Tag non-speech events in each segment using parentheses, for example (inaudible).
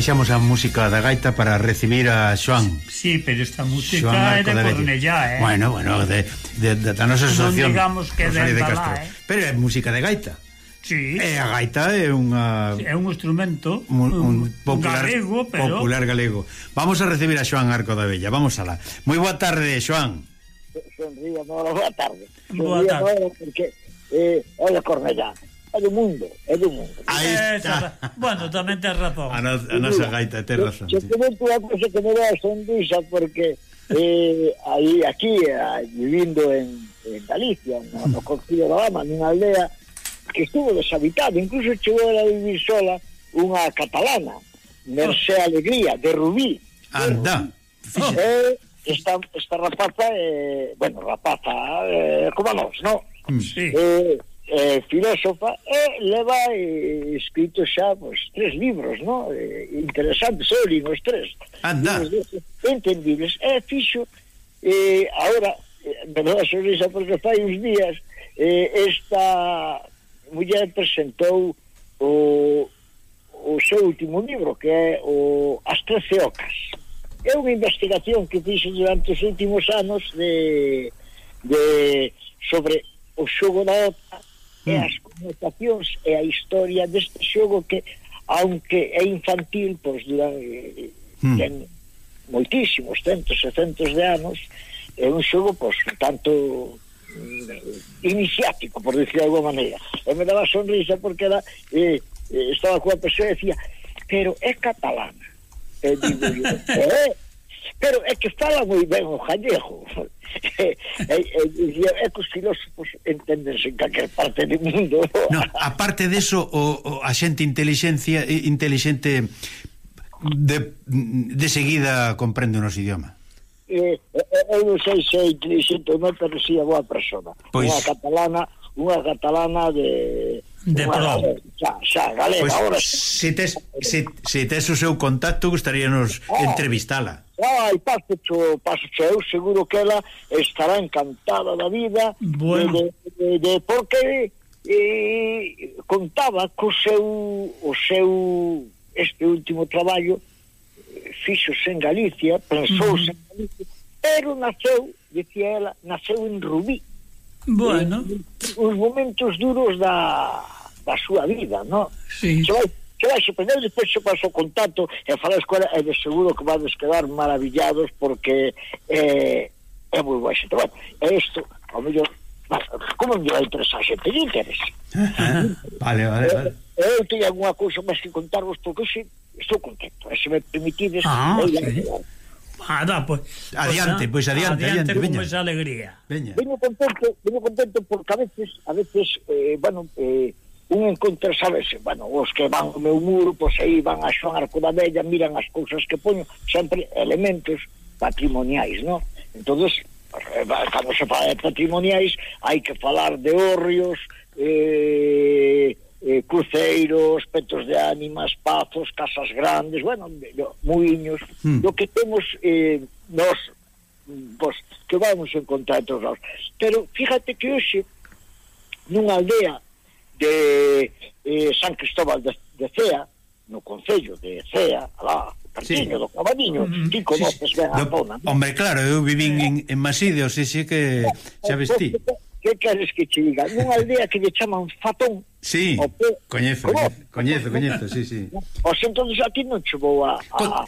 baixamos a música da gaita para recibir a Xoan. Sí, pero esta música Xoan é de Cornellá, eh? Bueno, bueno, de, de, de, da nosa asociación. Non digamos que de, de Castro. Eh? Pero é música de gaita. Sí. E a gaita é unha... É un instrumento un, un popular, galego, pero... Popular galego. Vamos a recibir a Xoan Arco da Bella, vamos alá. Moi boa tarde, Xoan. Sonría, no, boa tarde. Boa tarde. No, porque, eh, é de Cornellá é do mundo, é do mundo. Aí está. Bueno, tamén tens razón. A, no, a nosa gaita, tens razón. Se te tú a cosa que me da sonrisa porque eh, aí, aquí, eh, vivindo en, en Galicia, no, no Concello da Lama, nunha aldea que estuvo deshabitada, incluso chegou a vivir sola unha catalana, Mercé oh. Alegría, de Rubí. Anda. Oh. Eh, esta, esta rapaza, eh, bueno, rapaza, eh, como nós, non? Mm. Sí. Eh, eh, filósofa e leva eh, escrito xa pues, tres libros no? eh, interesantes, eu li os tres Anda. entendibles e fixo eh, ahora eh, me dou a sonrisa porque fai uns días eh, esta muller presentou o, o seu último libro que é o As Trece Ocas é unha investigación que fixo durante os últimos anos de, de sobre o xogo da OTA Mm. e as connotacións e a historia deste xogo que aunque é infantil pois durante eh, mm. ten moitísimos centos e centos de anos é un xogo pois tanto mm, iniciático, por decir de alguma maneira. E me daba sonrisa porque era eh, eh estaba coa persoa e decía pero é catalana. E digo, é (laughs) Pero é que fala moi ben o gallego. (laughs) E, e, e, é que os filósofos entendense en calquer parte do mundo. No, a parte deso, o, o, a xente inteligencia, eh, inteligente de, de seguida comprende o noso idioma. Eh, eu non sei se é inteligente ou non, pero si é boa persona. Pois... Unha catalana, unha catalana de... De Prado. Xa, xa, galega, pues, ahora... Se tes, se, se tes o seu contacto, gustaríanos ah. oh. entrevistala. Ah, ai, paso cho, paso cho, eu seguro que ela estará encantada da vida bueno. de, de, de, porque e, contaba co seu o seu este último traballo fixose en Galicia, pensouse uh -huh. en Galicia, pero naceu, dicía ela, naceu en Rubí. Bueno. Eh, e, os momentos duros da, da súa vida, non? Sí. Se vai que vai sorprender depois se paso o contacto e falas coa e de seguro que vades quedar maravillados porque eh, é moi boa xente bueno, é isto, ao mellor como me vai interesar xente, lle interesa (laughs) vale, vale, eh, vale eu, eu teño alguna cousa máis que contarvos porque se, estou contento, e se me permitides ah, eu, sí. Ah, pues, adiante, pois pues, adiante, adiante, adiante con veña. esa alegría. Veña. Veño contento, veño contento porque a veces, a veces eh, bueno, eh, un encontra, sabes, bueno, os que van ao meu muro, pois aí van a Xoan Arco da Vella, miran as cousas que poño, sempre elementos patrimoniais, no? Entón, cando se fala de patrimoniais, hai que falar de horrios, eh, eh, cruceiros, petos de ánimas, pazos, casas grandes, bueno, muiños, hmm. lo que temos eh, nos, pois, que vamos encontrar en todos lados. Pero fíjate que hoxe, nunha aldea de eh, San Cristóbal de, de Cea, no Concello de Cea, alá, Partiño, sí. do Cabadiño, mm, mm-hmm. ti conoces sí, ben a zona. Hombre, claro, eu vivín en, en Maside, sí, sei sí, que xa vestí. Que queres que te diga? Nunha aldea que lle chaman Fatón. Sí, pe... coñezo, coñezo, coñezo, sí, sí. (laughs) Os entonces a ti non chuvou a... a...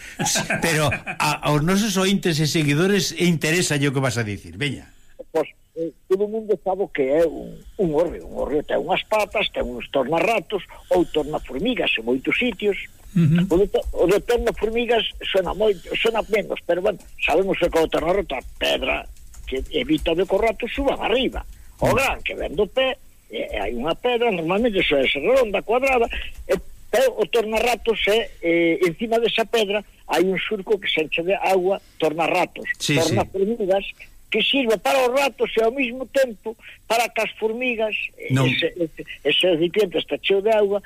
Pero a, aos nosos ointes e seguidores interesa o que vas a dicir, veña. Pois, eh, todo mundo sabe que é un, un orreo un orreo ten unhas patas, ten uns tornarratos ou tornaformigas en moitos sitios. Uh -huh. O de, o de tornaformigas suena moito, suena menos, pero bueno, sabemos que o tornarrato a pedra que evita de corrato suban arriba. O mm. gran que ven do pé, e, hai unha pedra, normalmente iso é redonda, cuadrada, e pero o tornarratos é eh, encima desa pedra hai un surco que se enche de agua tornarratos, sí, tornaformigas sí que sirva para os ratos e ao mesmo tempo para que as formigas non. ese, ese, ese recipiente está cheo de agua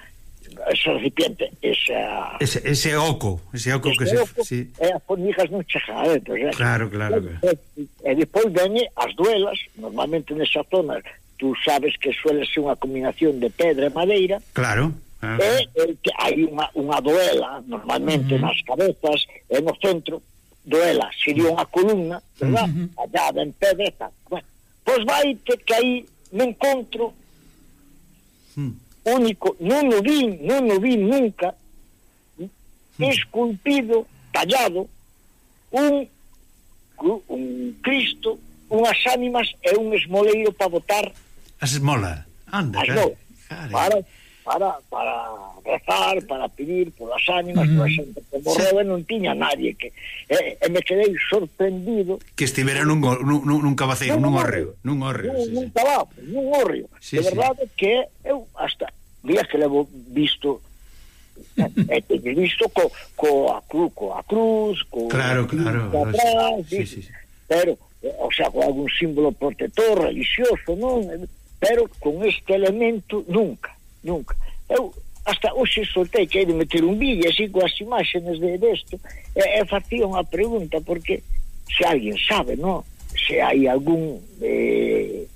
ese recipiente esa, ese, ese oco ese oco ese que se, oco, sí. e as formigas non chegan adentro eh? claro, claro e, claro. e, e depois veñe as duelas normalmente nesa zona tú sabes que suele ser unha combinación de pedra e madeira claro Ah. e, é que hai unha, unha duela normalmente uh -huh. nas cabezas e no centro duela, sería unha columna, (laughs) verdad? Uh -huh. Allá en pé de tal. Bueno, pois vai que, que aí me encontro uh -huh. único, non o vi, non o vi nunca, uh -huh. esculpido, tallado, un, un Cristo, unhas ánimas e un esmoleiro para botar as esmola. Anda, as cara, cara. Para para, para rezar, para pedir polas ánimas, mm. pola xente que morreu, e non tiña nadie que... E, e me quedei sorprendido... Que estivera nun, nun, nun cabaceiro, non, nun horreo, nun horreo, Nun, sí, nun cabazo, sí. nun. Sí, de verdade sí. que eu hasta días que levo visto (laughs) e eh, teño eh, visto co, co, a cruz, co a cruz, co claro, claro. cruz claro, atrás, sí, sí, sí. pero, o sea, con algún símbolo protector religioso, non? Pero con este elemento nunca nunca. Eu hasta hoxe soltei que hai de meter un vídeo así coas imágenes de desto e, e facía unha pregunta porque se alguén sabe, no? se hai algún eh,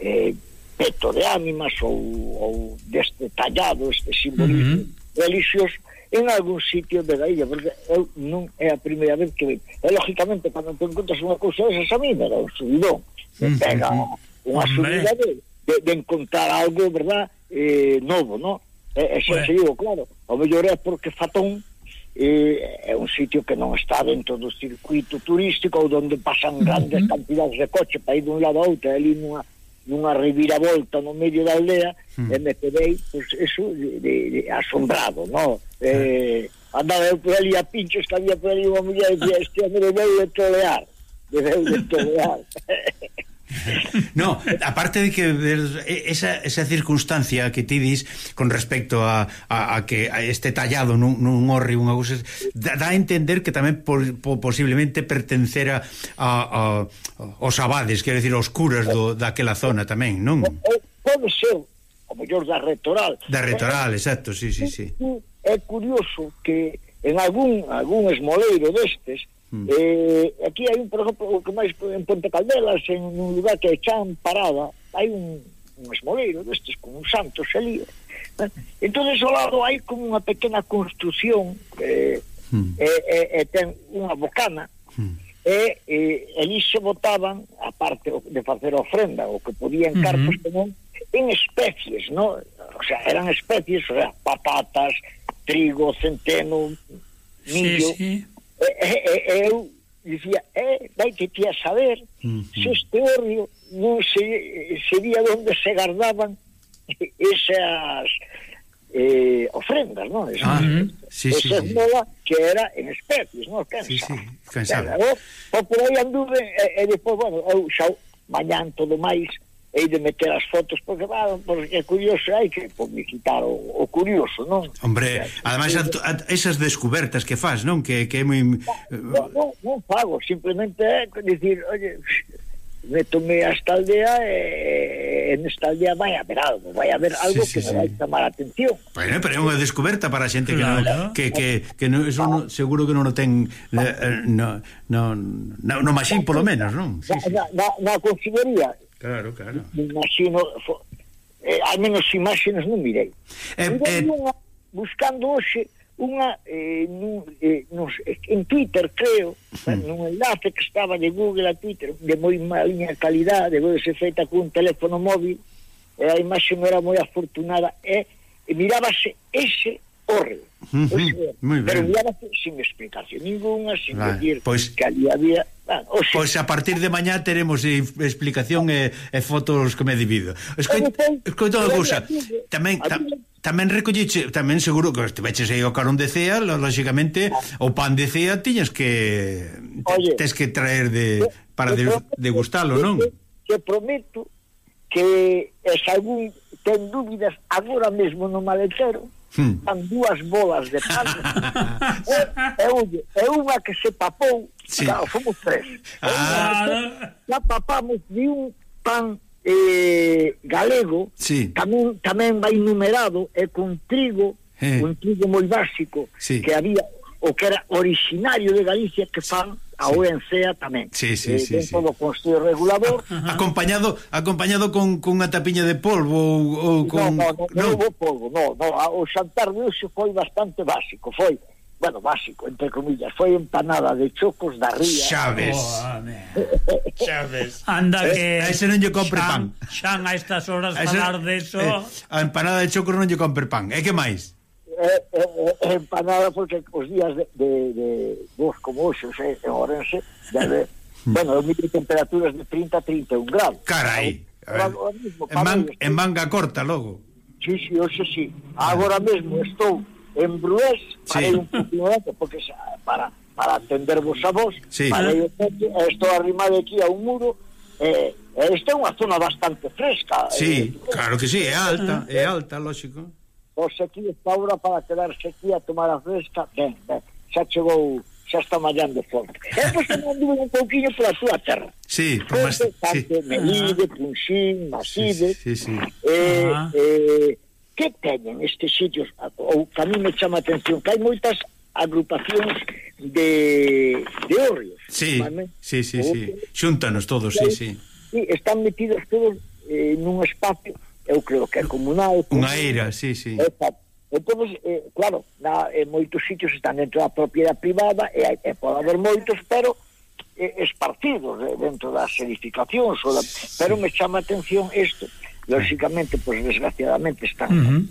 eh, peto de ánimas ou, ou deste tallado este simbolismo uh -huh. religioso en algún sitio de da illa porque eu non é a primeira vez que ven e lógicamente cando te encontras unha cousa desas a mí me dá un subidón me pega unha subida de, de, de encontrar algo, verdad eh, novo, non? E, e xa bueno. digo, claro, o mellor é porque Fatón eh, é un sitio que non está dentro do circuito turístico ou onde pasan grandes uh -huh. cantidades de coche para ir dun lado a outro, ali nunha, nunha reviravolta no medio da aldea uh -huh. e me quedei, pues, eso, de, de, de, asombrado, non? Eh, andaba eu por ali a pinchos que había por ali unha muller e dicía, este hombre deu de tolear, deu de tolear. (laughs) (laughs) No, aparte de que esa, esa circunstancia que ti dis con respecto a, a, a que a este tallado nun, nun horri unha cousa dá a entender que tamén por, po, posiblemente pertencera a, a, aos abades, quero decir, aos curas do, daquela zona tamén, non? Pode ser, o mellor da retoral Da retoral, exacto, sí, sí, sí. É curioso que en algún algún esmoleiro destes Mm. Eh, aquí hai un, por exemplo, o que máis en Ponte Caldelas, en un lugar que é Chan Parada, hai un, un esmoleiro destes con un santo ali. Eh? Entón, ao lado hai como unha pequena construción que mm. Eh, eh, eh, ten unha bocana mm. e eh, elí se botaban, a parte de facer ofrenda, o que podían mm-hmm. cartos mm en especies, ¿no? O sea, eran especies, o sea, patatas, trigo, centeno, millo... Sí, sí e, eu dicía, eh, vai que tía saber uh -huh. se este horrio non se, sería onde se guardaban esas eh, ofrendas, non? Esas, ah, sí, esas sí, mola sí. que era en especies, non? Cansa. Sí, sí, cansaba. Pero, por aí anduve, e, e, depois, bueno, eu xa mañán todo máis, hei de meter as fotos porque, bueno, porque é curioso hai que publicitar o, o curioso, non? Hombre, ademais a, a, esas descubertas que faz, non? Que, que é moi... Non, non, non fago, simplemente é dicir, oye, me tomé a esta aldea e, en esta aldea vai haber algo, vai haber algo sí, sí, que sí. me vai chamar a atención. Bueno, pero é unha descoberta para a xente claro. que, no, que, que, que no, eso no, seguro que non o ten no, no, no, no, no maxín polo menos, non? Sí, sí. Na, na, na consellería Claro, claro. Me imagino, fo, eh, al menos imágenes non mirei. Eh, mirei eh, unha, buscando hoxe unha eh, nun, eh, nos, en Twitter, creo, uh nun enlace que estaba de Google a Twitter, de moi maliña calidade, debe ser feita cun teléfono móvil, e a imaxe non era moi afortunada, e, e mirábase ese corre. Uh -huh. Oxe, pero guiábase sin explicación ninguna, sin vale. decir pois, que ali había... Bueno, oxe, pois a partir de mañá teremos explicación e, e fotos que me divido. Escoito, pois, escoito unha cousa, eh, tamén... Tam, tamén recolliche, tamén seguro que estiveches aí o carón de cea, lógicamente o pan de cea tiñas que Oye, tes que traer de para de, degustalo, non? Te prometo que eh, se algún ten dúbidas agora mesmo no maletero, hmm. van dúas bolas de pan e, e, e unha que se papou sí. claro, fomos tres ah. e, papamos de un pan eh, galego sí. tamén, tamén vai numerado e con trigo eh. un trigo moi básico sí. que había o que era originario de Galicia que fan sí a OENCEA tamén. Sí, sí, eh, sí, sí. do Consello Regulador. (laughs) Acompañado acompañado con, con unha tapiña de polvo ou, ou con... No, no, no, no. polvo, no, no, o xantar de hoxe foi bastante básico, foi bueno, básico, entre comillas, foi empanada de chocos da ría. Chaves. Oh, (laughs) Chaves. Anda eh, que... A ese non lle compre pan. Xan a estas horas a ese, falar de eh, eso... Eh, a empanada de chocos non lle compre pan. E que máis? eh, eh, empanada porque os días de, de, de vos como hoxe, eh, en Orense, debe, (laughs) hmm. bueno, eu miro temperaturas de 30 a 31 grados. Carai! Agora, mismo, en, man, estoy... en manga corta logo. Sí, sí, hoxe sí. Agora mesmo estou en Brués, parei sí. un poquinho porque para para atendervos a vos, sí. parei o coche, estou arrimado aquí a un muro, eh, esta é unha zona bastante fresca. Sí, eh, claro que sí, é alta, mm. é alta, lógico pois aquí está hora para quedarse aquí a tomar a fresca. Ben, ben, xa chegou xa está mallando forte. E pois que dúbida un pouquinho pola súa terra. Sí, por más... Sí. Melide, Punxín, Maside... Sí, sí, sí. Eh, eh, que teñen estes sitios? Ou que a mí me chama a atención, que hai moitas agrupacións de, de orrios. Sí, ¿vale? sí, sí, sí. Xúntanos todos, sí, sí. sí. Están metidos todos eh, nun espacio eu creo que é comunal. Unha eira, sí, sí. Exacto. Entón, eh, claro, na, en moitos sitios están dentro da propiedade privada e, e pode haber moitos, pero eh, esparcidos eh, dentro das edificacións. Ou da, sí. Pero me chama a atención isto. Lóxicamente, pois, pues, desgraciadamente, están uh -huh.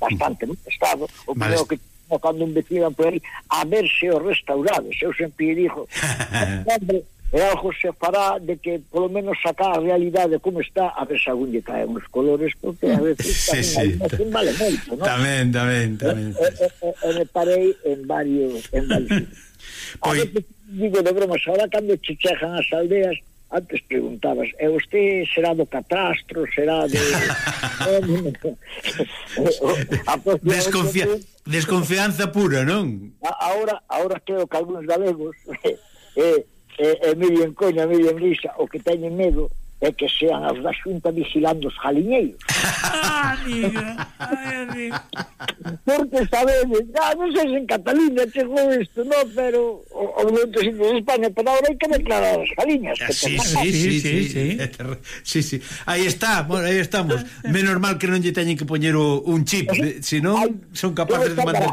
bastante en estado. O vale. creo que cando un vecino por aí a verse os restaurados. Eu sempre digo, (laughs) hombre, é algo se fará de que polo menos saca a realidade como está a ver se algún lle caen os colores porque a veces sí, sí. Tamén, vale moito ¿no? tamén, tamén, tamén. E, e, e, e reparei en varios en varios (laughs) a pois- veces digo de bromas ahora cando che as aldeas antes preguntabas e usted será do catastro será de (laughs) (laughs) Desconfia... desconfianza pura non? ahora, ahora creo que algúns galegos eh, é, é medio en coña, miren risa, o que teñen medo é que sean as da xunta vigilando os jaliñeiros. Ah, amiga, ay, amiga. Porque sabedes, ah, non sei se en Cataluña chegou isto, no, pero o momento sin de España para ahora hai que declarar as galiñas que ah, sí, sí, sí, sí, sí, (laughs) sí, sí. aí está, bueno, aí estamos. Menos mal que non lle teñen que poñer un chip se non son capaces de mandar.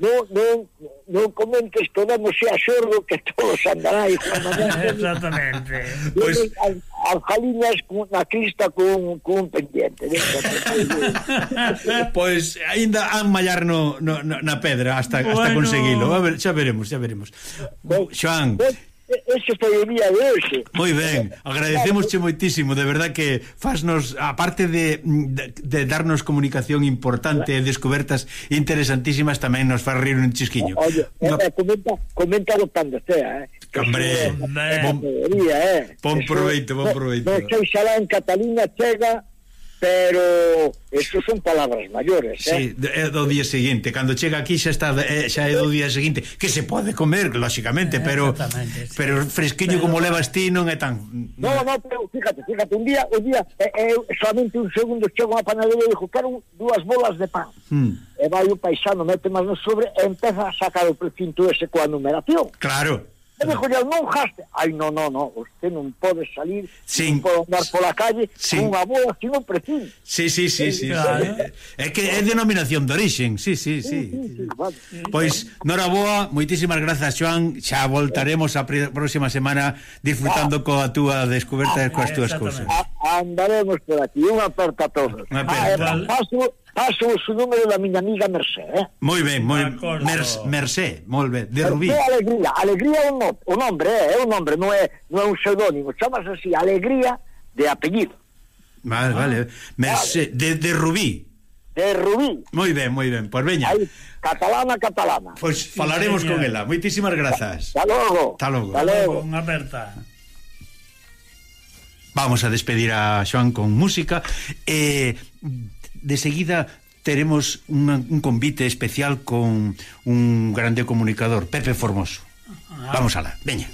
non, non, non comentes que non sea sordo que todos andará (laughs) exactamente. Pois pues... as galiñas na crista con, con pendiente pois (laughs) pues, ainda han mallar no, no, na pedra hasta, bueno... hasta conseguilo. A ver, xa veremos, xa veremos. Xoan Joan. Este foi o día de hoxe. Moi ben, agradecemosche moitísimo, de verdad que faznos, aparte de, de, de darnos comunicación importante e descobertas interesantísimas, tamén nos faz rir un chisquiño. Oye, no... eh, comenta, comenta do pan de cea, eh? Hombre, eh, bon, eh, bon proveito, bon proveito. Non sei xa lá en Catalina chega pero isto son palabras maiores, eh? Sí, é do día seguinte, cando chega aquí xa está xa é do día seguinte, que se pode comer lógicamente, eh, pero sí. pero fresquiño pero... como levas ti non é tan No, no, pero fíjate, fíjate, un día, un día eh, eh, solamente un segundo chego a panadería e dixo, "Quero dúas bolas de pan." Hmm. E vai o paisano, mete máis no sobre e empeza a sacar o precinto ese coa numeración. Claro. E dixo, non jaste. Ai, non, non, non, usted non pode salir, Sin... non pode andar pola calle, Sin... unha boa, un pretín. Sí, sí, sí, sí. Claro. É que é denominación de origen, sí, sí, sí. sí, sí, sí. Vale. Pois, noraboa, moitísimas grazas, Joan, xa voltaremos a próxima semana disfrutando ah. coa túa descoberta ah, coas túas ah, cousas. Andaremos por aquí, unha aperta a todos. Unha aperta. Ah, paso, Ah, Paso o número da miña amiga Mercé, eh? Moi ben, moi Mer, Mercé, moi ben, de Rubí. Mercé Alegría, Alegría é un no, o nombre, eh, é un nombre, non é, non é un pseudónimo, chamas así Alegría de apellido. Vale, ah, vale. Mercé vale. de, de Rubí. De Rubí. Moi ben, moi ben, pois pues veña. Aí, catalana, catalana. Pois pues falaremos sí, con ela. Moitísimas grazas. Hasta logo. Hasta logo. Hasta logo. Unha aperta. Vamos a despedir a Xoan con música. Eh de seguida teremos un, un convite especial con un grande comunicador, Pepe Formoso. Vamos alá, veña.